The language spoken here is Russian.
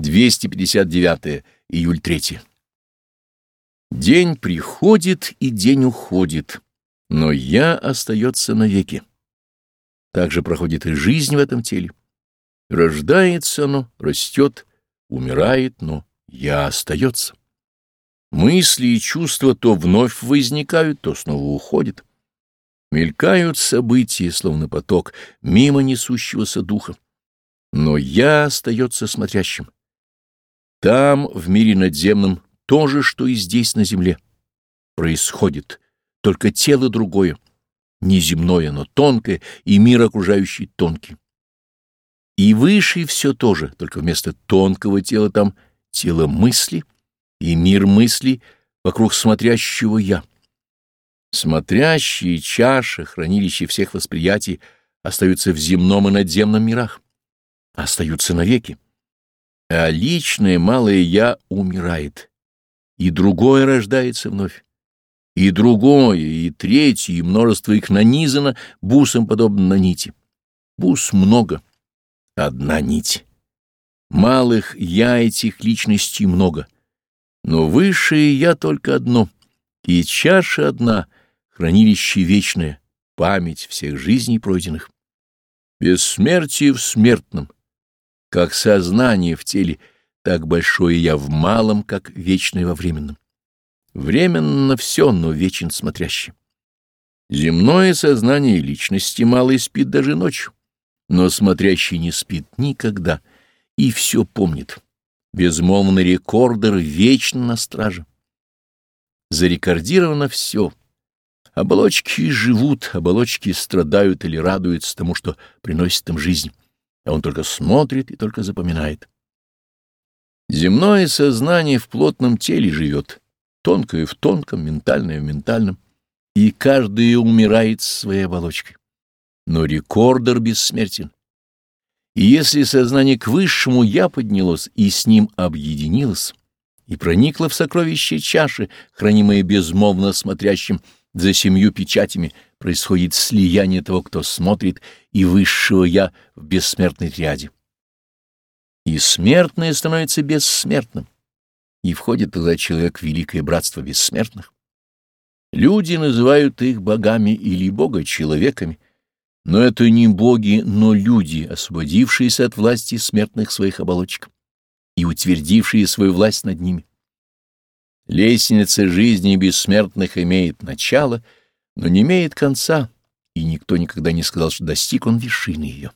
259 июль 3. День приходит и день уходит, но я остается навеки. Так же проходит и жизнь в этом теле. Рождается оно, растет, умирает, но я остается. Мысли и чувства то вновь возникают, то снова уходят. Мелькают события, словно поток, мимо несущегося духа. Но я остается смотрящим. Там, в мире надземном, то же, что и здесь на земле. Происходит, только тело другое, не земное, но тонкое, и мир окружающий тонкий. И выше все то же, только вместо тонкого тела там тело мысли и мир мысли вокруг смотрящего «я». Смотрящие чаши, хранилище всех восприятий, остаются в земном и надземном мирах, остаются навеки. А личное малое «я» умирает, и другое рождается вновь. И другое, и третье, и множество их нанизано бусом подобно на нити. Бус много, одна нить. Малых «я» этих личностей много, но высшее «я» только одно, и чаша одна, хранилище вечное, память всех жизней пройденных. Бессмертие в смертном — как сознание в теле, так большое я в малом, как вечное во временном. Временно все, но вечен смотрящий. Земное сознание личности малый спит даже ночью, но смотрящий не спит никогда и все помнит. Безмолвный рекордер вечно на страже. Зарекордировано все. Оболочки живут, оболочки страдают или радуются тому, что приносит им жизнь а он только смотрит и только запоминает. Земное сознание в плотном теле живет, тонкое в тонком, ментальное в ментальном, и каждый умирает своей оболочкой. Но рекордер бессмертен. И если сознание к высшему «я» поднялось и с ним объединилось, и проникло в сокровище чаши, хранимое безмолвно смотрящим за семью печатями, происходит слияние того, кто смотрит, и высшего «я» в бессмертной ряде. И смертное становится бессмертным, и входит тогда человек в великое братство бессмертных. Люди называют их богами или бога человеками, но это не боги, но люди, освободившиеся от власти смертных своих оболочек и утвердившие свою власть над ними. Лестница жизни бессмертных имеет начало — но не имеет конца, и никто никогда не сказал, что достиг он вершины ее.